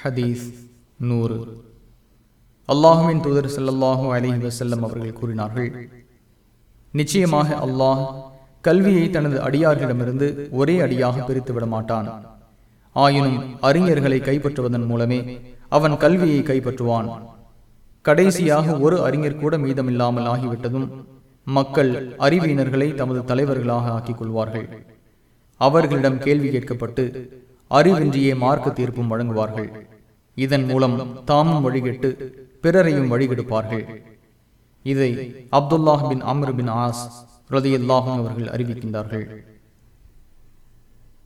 ஹதீஸ் நூறு. அல்லாஹுவின் தூதர் செல்லல்லாஹூ அலிஹி வசல்லம் அவர்கள் கூறினார்கள் நிச்சயமாக அல்லாஹ் கல்வியை தனது அடியார்களிடமிருந்து ஒரே அடியாக பிரித்து விட மாட்டான். ஆயினும் அறிஞர்களை கைப்பற்றுவதன் மூலமே அவன் கல்வியை கைப்பற்றுவான். கடைசியாக ஒரு அறிஞர் கூட மீதமில்லாமல் ஆகிவிட்டதும் மக்கள் அறிவியினர்களை தமது தலைவர்களாக ஆக்கிக் கொள்வார்கள். அவர்களிடம் கேள்வி கேட்கப்பட்டு அறிவின்றியே மார்க்க தீர்ப்பும் வழங்குவார்கள். இதன் மூலம் தாமும் வழிகட்டு பிறரையும் வழிகெடுப்பார்கள். இதை Abdullah bin Amr bin As ரதியுல்லாஹும் அவர்கள் அறிவிக்கின்றார்கள்.